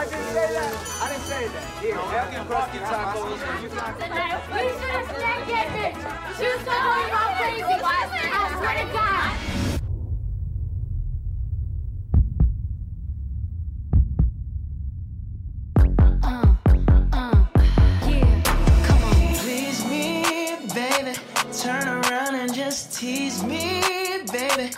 I didn't say that. I didn't say that. Here, have your crusty tacos. You We should have stayed getting it. She was so worried about crazy. I swear to God. Uh, uh, yeah, come on. Please me, baby. Turn around and just tease me, baby.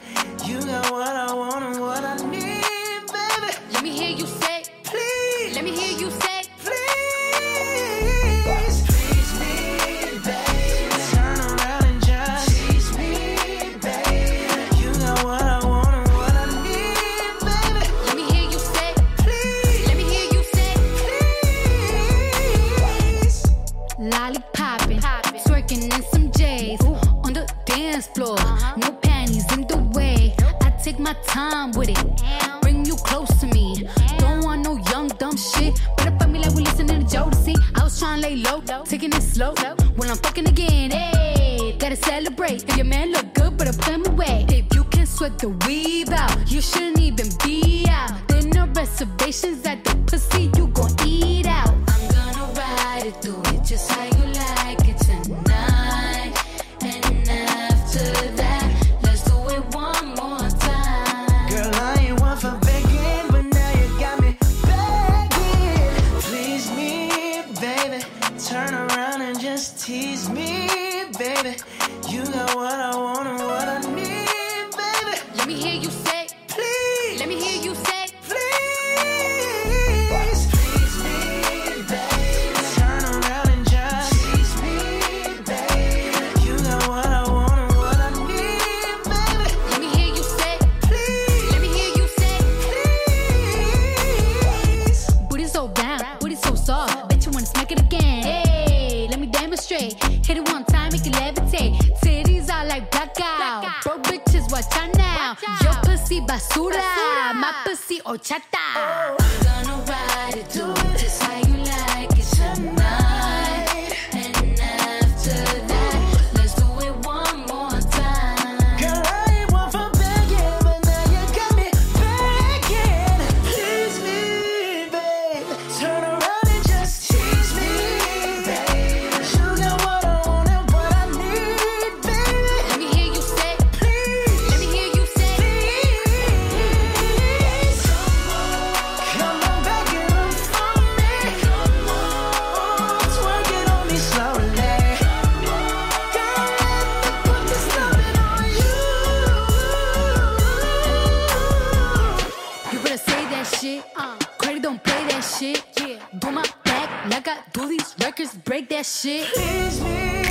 Lollipopping, twerking in some J's on the dance floor. No panties in the way. I take my time with it. Bring you close to me. Don't want no young dumb shit. Better fuck me like we listening to Jodeci. I was trying to lay low, taking it slow. When I'm fucking again, hey, gotta celebrate. If your man look good, but I put him away. If you can sweat the weave out, you shouldn't even be out. There no reservations at the pussy, you tease me, Hit it one time, make it levitate. Titties are like blackout. Bro, bitches, watch out now. Your pussy basura, my pussy horchata. I'm gonna ride shit. Uh, credit don't play that shit. Yeah. Do my back like I do these records, break that shit. Please me,